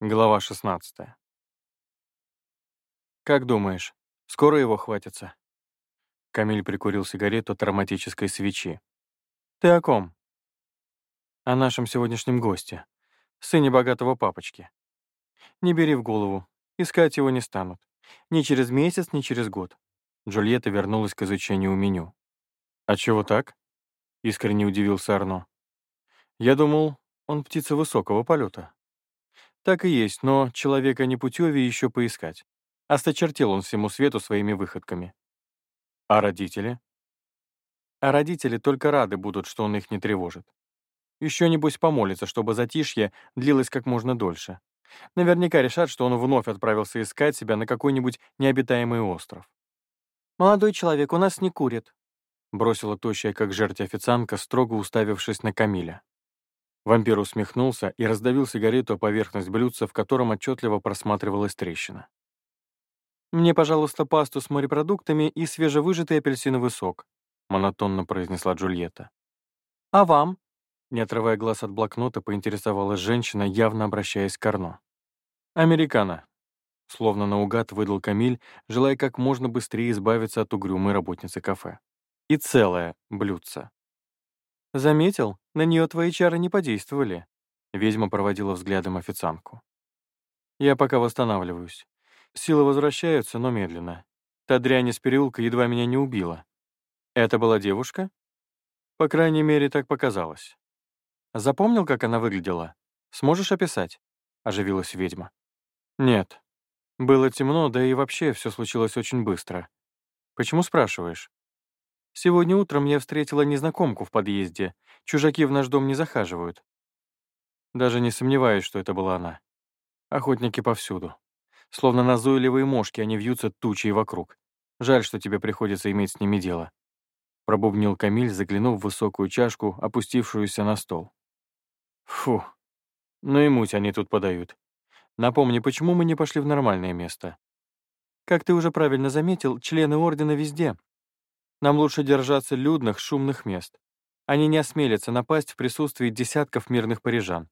Глава 16. «Как думаешь, скоро его хватится?» Камиль прикурил сигарету от ароматической свечи. «Ты о ком?» «О нашем сегодняшнем госте, сыне богатого папочки. Не бери в голову, искать его не станут. Ни через месяц, ни через год». Джульетта вернулась к изучению меню. «А чего так?» — искренне удивился Арно. «Я думал, он птица высокого полета». Так и есть, но человека непутевее еще поискать. Осточертел он всему свету своими выходками. А родители? А родители только рады будут, что он их не тревожит. Еще, небось, помолится, чтобы затишье длилось как можно дольше. Наверняка решат, что он вновь отправился искать себя на какой-нибудь необитаемый остров. «Молодой человек, у нас не курит», — бросила тощая, как жерть официантка, строго уставившись на Камиля. Вампир усмехнулся и раздавил сигарету о поверхность блюдца, в котором отчетливо просматривалась трещина. «Мне, пожалуйста, пасту с морепродуктами и свежевыжатый апельсиновый сок», — монотонно произнесла Джульетта. «А вам?» — не отрывая глаз от блокнота, поинтересовалась женщина, явно обращаясь к Арно. «Американо», — словно наугад выдал Камиль, желая как можно быстрее избавиться от угрюмой работницы кафе. «И целое блюдце». «Заметил, на нее твои чары не подействовали», — ведьма проводила взглядом официантку. «Я пока восстанавливаюсь. Силы возвращаются, но медленно. Та дрянь из переулка едва меня не убила. Это была девушка? По крайней мере, так показалось. Запомнил, как она выглядела? Сможешь описать?» — оживилась ведьма. «Нет. Было темно, да и вообще все случилось очень быстро. Почему спрашиваешь?» Сегодня утром я встретила незнакомку в подъезде. Чужаки в наш дом не захаживают. Даже не сомневаюсь, что это была она. Охотники повсюду. Словно назойливые мошки, они вьются тучей вокруг. Жаль, что тебе приходится иметь с ними дело. Пробубнил Камиль, заглянув в высокую чашку, опустившуюся на стол. Фу, ну и муть они тут подают. Напомни, почему мы не пошли в нормальное место? Как ты уже правильно заметил, члены Ордена везде, нам лучше держаться людных, шумных мест. Они не осмелятся напасть в присутствии десятков мирных парижан»,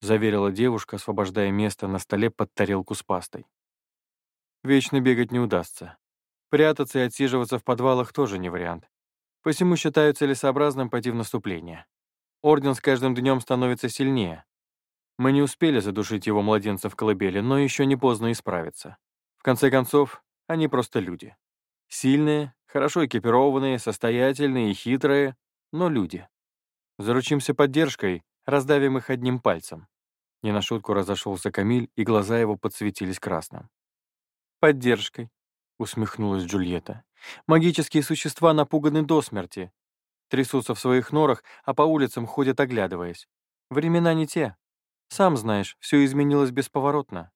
заверила девушка, освобождая место на столе под тарелку с пастой. «Вечно бегать не удастся. Прятаться и отсиживаться в подвалах тоже не вариант. Посему считаю целесообразным пойти в наступление. Орден с каждым днем становится сильнее. Мы не успели задушить его младенца в колыбели, но еще не поздно исправиться. В конце концов, они просто люди. Сильные, хорошо экипированные, состоятельные и хитрые, но люди. Заручимся поддержкой, раздавим их одним пальцем. Не на шутку разошелся Камиль, и глаза его подсветились красным. «Поддержкой», — усмехнулась Джульетта. «Магические существа напуганы до смерти. Трясутся в своих норах, а по улицам ходят, оглядываясь. Времена не те. Сам знаешь, все изменилось бесповоротно».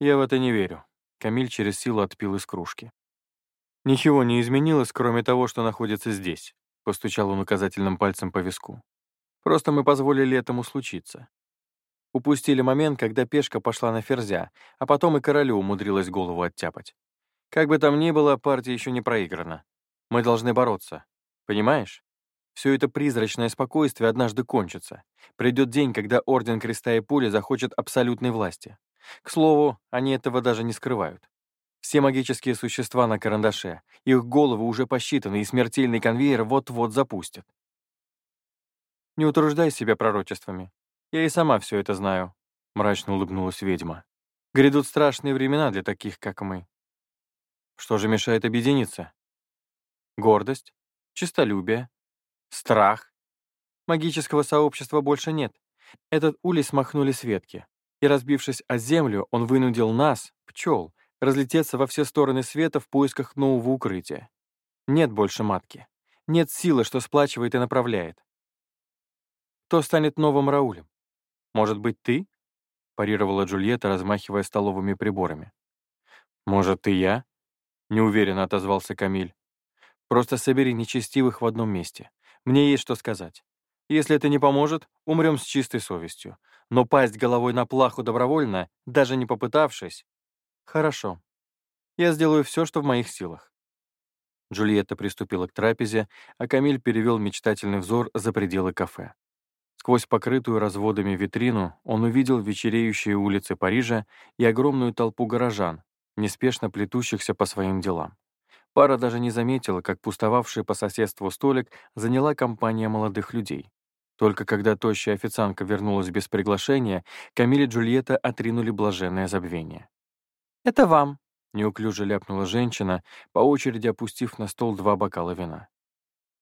«Я в это не верю». Камиль через силу отпил из кружки. «Ничего не изменилось, кроме того, что находится здесь», — постучал он указательным пальцем по виску. «Просто мы позволили этому случиться. Упустили момент, когда пешка пошла на ферзя, а потом и королю умудрилась голову оттяпать. Как бы там ни было, партия еще не проиграна. Мы должны бороться. Понимаешь? Все это призрачное спокойствие однажды кончится. Придет день, когда Орден Креста и Пули захочет абсолютной власти. К слову, они этого даже не скрывают. Все магические существа на карандаше. Их головы уже посчитаны, и смертельный конвейер вот-вот запустят. Не утруждай себя пророчествами. Я и сама все это знаю, — мрачно улыбнулась ведьма. Грядут страшные времена для таких, как мы. Что же мешает объединиться? Гордость, честолюбие, страх. Магического сообщества больше нет. Этот улей смахнули с ветки, и, разбившись о землю, он вынудил нас, пчел, разлететься во все стороны света в поисках нового укрытия. Нет больше матки. Нет силы, что сплачивает и направляет. Кто станет новым Раулем? Может быть, ты? парировала Джульетта, размахивая столовыми приборами. «Может, и я?» — неуверенно отозвался Камиль. «Просто собери нечестивых в одном месте. Мне есть что сказать. Если это не поможет, умрем с чистой совестью. Но пасть головой на плаху добровольно, даже не попытавшись, «Хорошо. Я сделаю все, что в моих силах». Джульетта приступила к трапезе, а Камиль перевел мечтательный взор за пределы кафе. Сквозь покрытую разводами витрину он увидел вечереющие улицы Парижа и огромную толпу горожан, неспешно плетущихся по своим делам. Пара даже не заметила, как пустовавший по соседству столик заняла компания молодых людей. Только когда тощая официантка вернулась без приглашения, Камиль и Джульетта отринули блаженное забвение. «Это вам», — неуклюже ляпнула женщина, по очереди опустив на стол два бокала вина.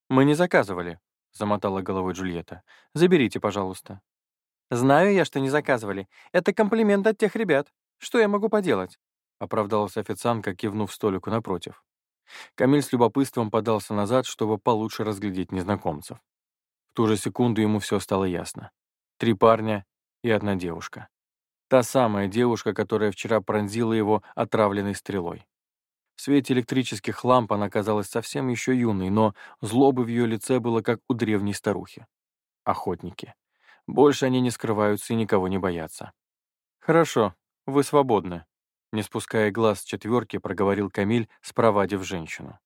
«Мы не заказывали», — замотала головой Джульетта. «Заберите, пожалуйста». «Знаю я, что не заказывали. Это комплимент от тех ребят. Что я могу поделать?» — оправдалась официантка, кивнув столику напротив. Камиль с любопытством подался назад, чтобы получше разглядеть незнакомцев. В ту же секунду ему все стало ясно. Три парня и одна девушка. Та самая девушка, которая вчера пронзила его отравленной стрелой. В свете электрических ламп она казалась совсем еще юной, но злобы в ее лице было как у древней старухи. Охотники. Больше они не скрываются и никого не боятся. «Хорошо, вы свободны», не спуская глаз с четверки, проговорил Камиль, спровадив женщину.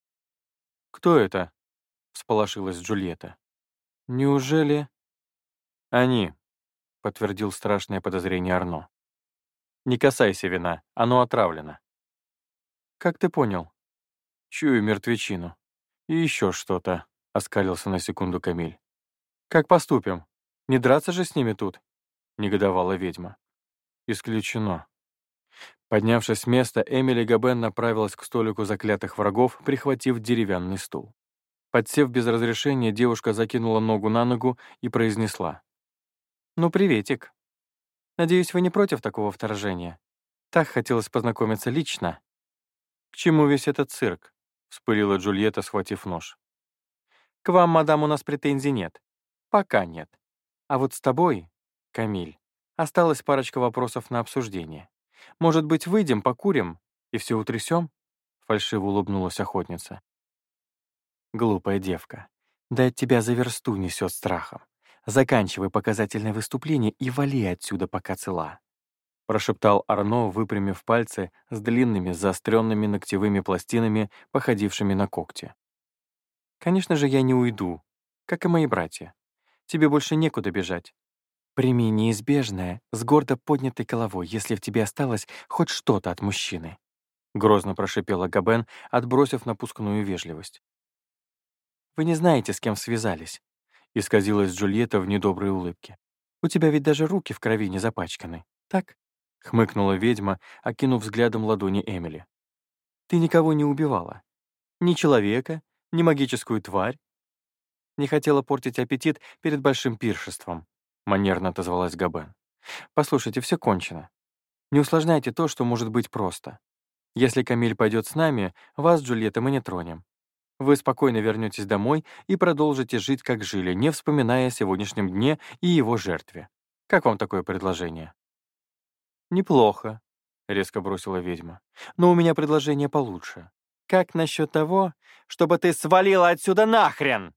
«Кто это?» — всполошилась Джульетта. «Неужели...» «Они», — подтвердил страшное подозрение Арно. «Не касайся вина, оно отравлено». «Как ты понял?» «Чую мертвечину. И еще что-то», — оскалился на секунду Камиль. «Как поступим? Не драться же с ними тут?» — негодовала ведьма. «Исключено», Поднявшись с места, Эмили Габен направилась к столику заклятых врагов, прихватив деревянный стул. Подсев без разрешения, девушка закинула ногу на ногу и произнесла. «Ну, приветик. Надеюсь, вы не против такого вторжения? Так хотелось познакомиться лично». «К чему весь этот цирк?» — вспылила Джульетта, схватив нож. «К вам, мадам, у нас претензий нет. Пока нет. А вот с тобой, Камиль, осталась парочка вопросов на обсуждение. Может быть, выйдем, покурим и все утрясем?» — фальшиво улыбнулась охотница. «Глупая девка. Да от тебя за версту несет страхом. Заканчивай показательное выступление и вали отсюда, пока цела», — прошептал Арно, выпрямив пальцы с длинными заостренными ногтевыми пластинами, походившими на когти. «Конечно же, я не уйду, как и мои братья. Тебе больше некуда бежать. Прими неизбежное с гордо поднятой головой, если в тебе осталось хоть что-то от мужчины. Грозно прошипела Габен, отбросив напускную вежливость. «Вы не знаете, с кем связались», — исказилась Джульетта в недоброй улыбке. «У тебя ведь даже руки в крови не запачканы, так?» — хмыкнула ведьма, окинув взглядом ладони Эмили. «Ты никого не убивала. Ни человека, ни магическую тварь. Не хотела портить аппетит перед большим пиршеством. — манерно отозвалась Габен. «Послушайте, все кончено. Не усложняйте то, что может быть просто. Если Камиль пойдет с нами, вас, Джульетта, мы не тронем. Вы спокойно вернетесь домой и продолжите жить, как жили, не вспоминая о сегодняшнем дне и его жертве. Как вам такое предложение?» «Неплохо», — резко бросила ведьма. «Но у меня предложение получше. Как насчет того, чтобы ты свалила отсюда нахрен?»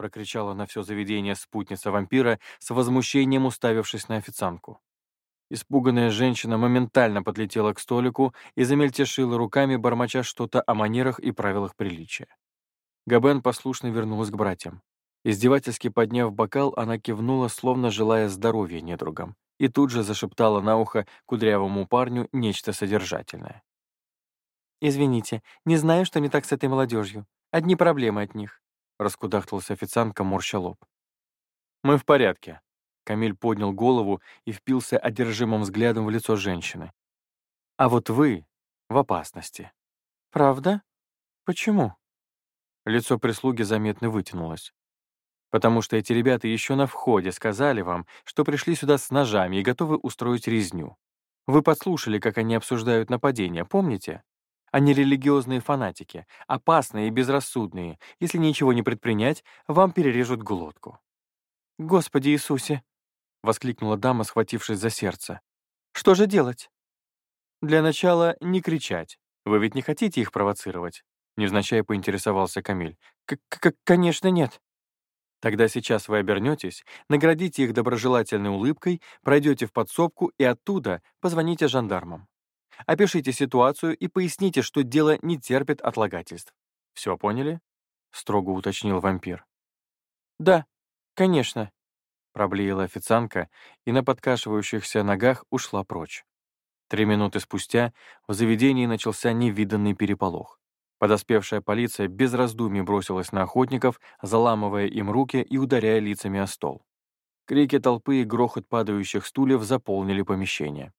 прокричала на все заведение спутница вампира с возмущением уставившись на официантку. Испуганная женщина моментально подлетела к столику и замельтешила руками, бормоча что-то о манерах и правилах приличия. Габен послушно вернулась к братьям. Издевательски подняв бокал, она кивнула, словно желая здоровья недругам, и тут же зашептала на ухо кудрявому парню нечто содержательное. «Извините, не знаю, что не так с этой молодежью. Одни проблемы от них раскудахталась официантка, морща лоб. «Мы в порядке». Камиль поднял голову и впился одержимым взглядом в лицо женщины. «А вот вы в опасности». «Правда? Почему?» Лицо прислуги заметно вытянулось. «Потому что эти ребята еще на входе сказали вам, что пришли сюда с ножами и готовы устроить резню. Вы подслушали, как они обсуждают нападение, помните? Они религиозные фанатики, опасные и безрассудные. Если ничего не предпринять, вам перережут глотку. «Господи Иисусе!» — воскликнула дама, схватившись за сердце. «Что же делать?» «Для начала не кричать. Вы ведь не хотите их провоцировать?» Невзначай поинтересовался Камиль. К -к «Конечно нет». Тогда сейчас вы обернетесь, наградите их доброжелательной улыбкой, пройдете в подсобку и оттуда позвоните жандармам. Опишите ситуацию и поясните, что дело не терпит отлагательств. Все поняли?» — строго уточнил вампир. «Да, конечно», Проблеяла официантка и на подкашивающихся ногах ушла прочь. Три минуты спустя в заведении начался невиданный переполох. Подоспевшая полиция без раздумий бросилась на охотников, заламывая им руки и ударяя лицами о стол. Крики толпы и грохот падающих стульев заполнили помещение.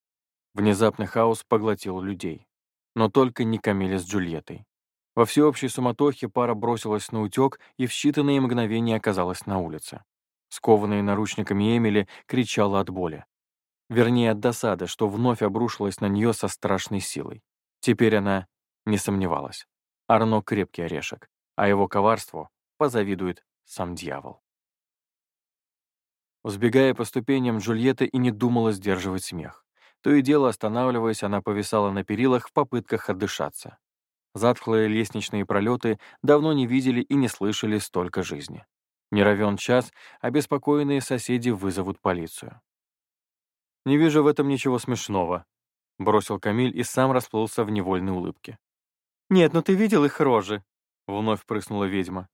Внезапный хаос поглотил людей. Но только не Камиля с Джульеттой. Во всеобщей суматохе пара бросилась на утек и в считанные мгновения оказалась на улице. Скованная наручниками Эмили кричала от боли. Вернее, от досады, что вновь обрушилась на нее со страшной силой. Теперь она не сомневалась. Арно — крепкий орешек, а его коварству позавидует сам дьявол. Взбегая по ступеням, Джульетта и не думала сдерживать смех. То и дело, останавливаясь, она повисала на перилах в попытках отдышаться. Затхлые лестничные пролеты давно не видели и не слышали столько жизни. Не равен час, обеспокоенные соседи вызовут полицию. «Не вижу в этом ничего смешного», — бросил Камиль и сам расплылся в невольной улыбке. «Нет, ну ты видел их рожи?» — вновь прыснула ведьма.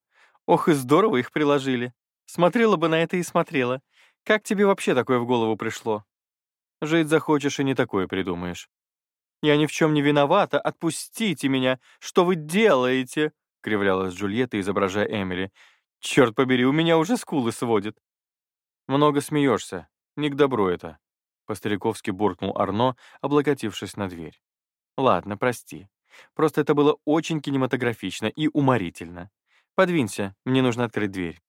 «Ох, и здорово их приложили. Смотрела бы на это и смотрела. Как тебе вообще такое в голову пришло? Жить захочешь и не такое придумаешь. «Я ни в чем не виновата, отпустите меня! Что вы делаете?» — кривлялась Джульетта, изображая Эмили. «Черт побери, у меня уже скулы сводит!» «Много смеешься. Не к добру это», — по-стариковски буркнул Арно, облокотившись на дверь. «Ладно, прости. Просто это было очень кинематографично и уморительно. Подвинься, мне нужно открыть дверь».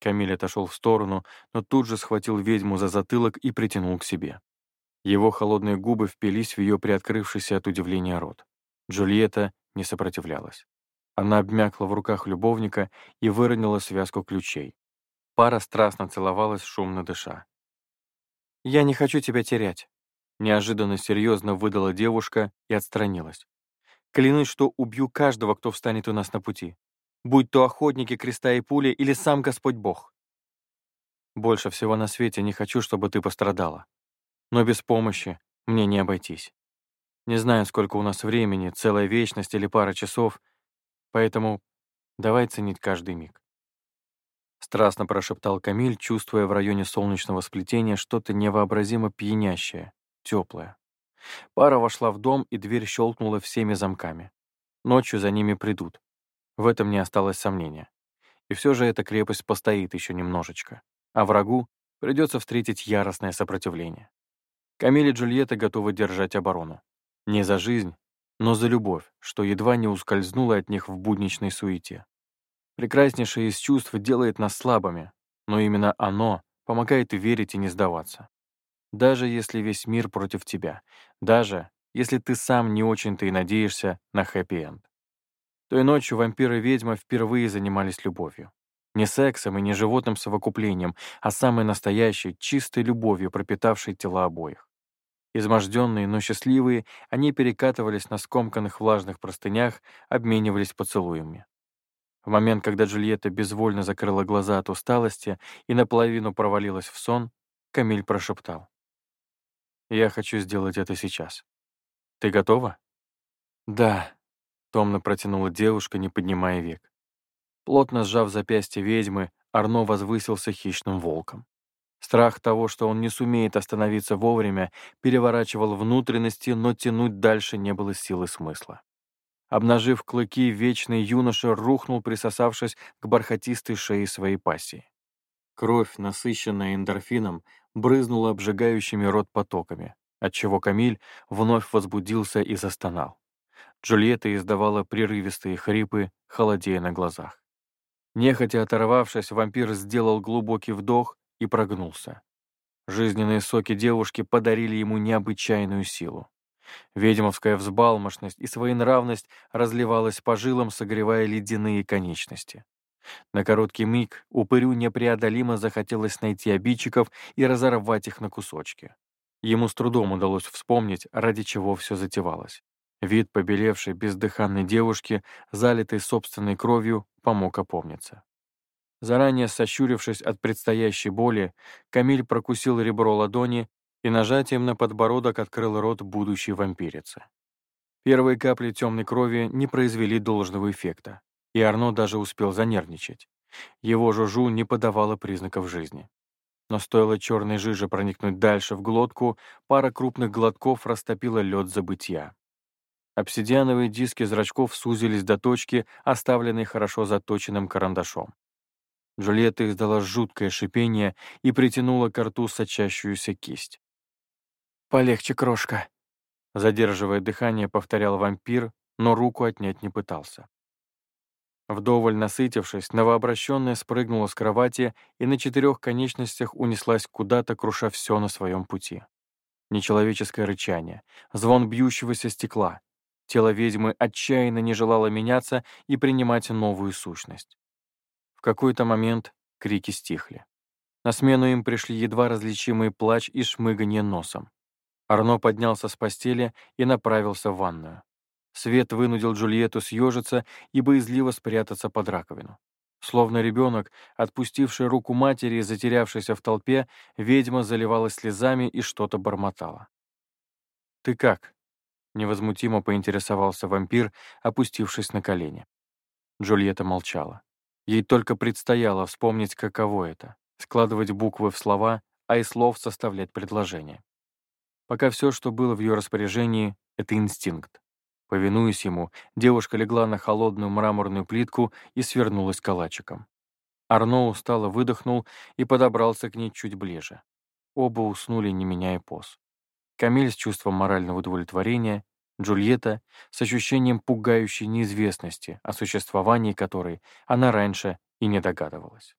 Камиль отошел в сторону, но тут же схватил ведьму за затылок и притянул к себе. Его холодные губы впились в ее приоткрывшийся от удивления рот. Джульетта не сопротивлялась. Она обмякла в руках любовника и выронила связку ключей. Пара страстно целовалась, шумно дыша. «Я не хочу тебя терять», — неожиданно серьезно выдала девушка и отстранилась. «Клянусь, что убью каждого, кто встанет у нас на пути. Будь то охотники, креста и пули или сам Господь Бог. Больше всего на свете не хочу, чтобы ты пострадала но без помощи мне не обойтись. Не знаю, сколько у нас времени, целая вечность или пара часов, поэтому давай ценить каждый миг. Страстно прошептал Камиль, чувствуя в районе солнечного сплетения что-то невообразимо пьянящее, теплое. Пара вошла в дом, и дверь щелкнула всеми замками. Ночью за ними придут. В этом не осталось сомнения. И все же эта крепость постоит еще немножечко, а врагу придется встретить яростное сопротивление. Камиль и Джульетта готовы держать оборону. Не за жизнь, но за любовь, что едва не ускользнуло от них в будничной суете. Прекраснейшее из чувств делает нас слабыми, но именно оно помогает верить и не сдаваться. Даже если весь мир против тебя, даже если ты сам не очень-то и надеешься на хэппи-энд. Той ночью вампиры и ведьма впервые занимались любовью. Не сексом и не животным совокуплением, а самой настоящей, чистой любовью, пропитавшей тела обоих. Изможденные, но счастливые, они перекатывались на скомканных влажных простынях, обменивались поцелуями. В момент, когда Джульетта безвольно закрыла глаза от усталости и наполовину провалилась в сон, Камиль прошептал. «Я хочу сделать это сейчас. Ты готова?» «Да», — томно протянула девушка, не поднимая век. Плотно сжав запястье ведьмы, Арно возвысился хищным волком. Страх того, что он не сумеет остановиться вовремя, переворачивал внутренности, но тянуть дальше не было силы смысла. Обнажив клыки, вечный юноша рухнул, присосавшись к бархатистой шее своей пассии. Кровь, насыщенная эндорфином, брызнула обжигающими рот потоками, отчего Камиль вновь возбудился и застонал. Джульетта издавала прерывистые хрипы, холодея на глазах. Нехотя оторвавшись, вампир сделал глубокий вдох и прогнулся. Жизненные соки девушки подарили ему необычайную силу. Ведьмовская взбалмошность и своенравность разливалась по жилам, согревая ледяные конечности. На короткий миг упырю непреодолимо захотелось найти обидчиков и разорвать их на кусочки. Ему с трудом удалось вспомнить, ради чего все затевалось. Вид побелевшей бездыханной девушки, залитой собственной кровью, помог опомниться. Заранее сощурившись от предстоящей боли, Камиль прокусил ребро ладони и нажатием на подбородок открыл рот будущей вампирицы. Первые капли темной крови не произвели должного эффекта, и Арно даже успел занервничать. Его жужу не подавало признаков жизни. Но стоило черной жиже проникнуть дальше в глотку, пара крупных глотков растопила лед забытья. Обсидиановые диски зрачков сузились до точки, оставленной хорошо заточенным карандашом. Джульетта издала жуткое шипение и притянула к рту сочащуюся кисть. «Полегче, крошка», — задерживая дыхание, повторял вампир, но руку отнять не пытался. Вдоволь насытившись, новообращенная спрыгнула с кровати и на четырех конечностях унеслась куда-то, круша все на своем пути. Нечеловеческое рычание, звон бьющегося стекла. Тело ведьмы отчаянно не желало меняться и принимать новую сущность. В какой-то момент крики стихли. На смену им пришли едва различимый плач и шмыганье носом. Арно поднялся с постели и направился в ванную. Свет вынудил Джульетту съежиться и боязливо спрятаться под раковину. Словно ребенок, отпустивший руку матери и затерявшийся в толпе, ведьма заливалась слезами и что-то бормотала. «Ты как?» — невозмутимо поинтересовался вампир, опустившись на колени. Джульетта молчала. Ей только предстояло вспомнить, каково это — складывать буквы в слова, а из слов составлять предложения. Пока все, что было в ее распоряжении, — это инстинкт. Повинуясь ему, девушка легла на холодную мраморную плитку и свернулась калачиком. Арно устало выдохнул и подобрался к ней чуть ближе. Оба уснули, не меняя поз. Камиль с чувством морального удовлетворения, Джульетта с ощущением пугающей неизвестности, о существовании которой она раньше и не догадывалась.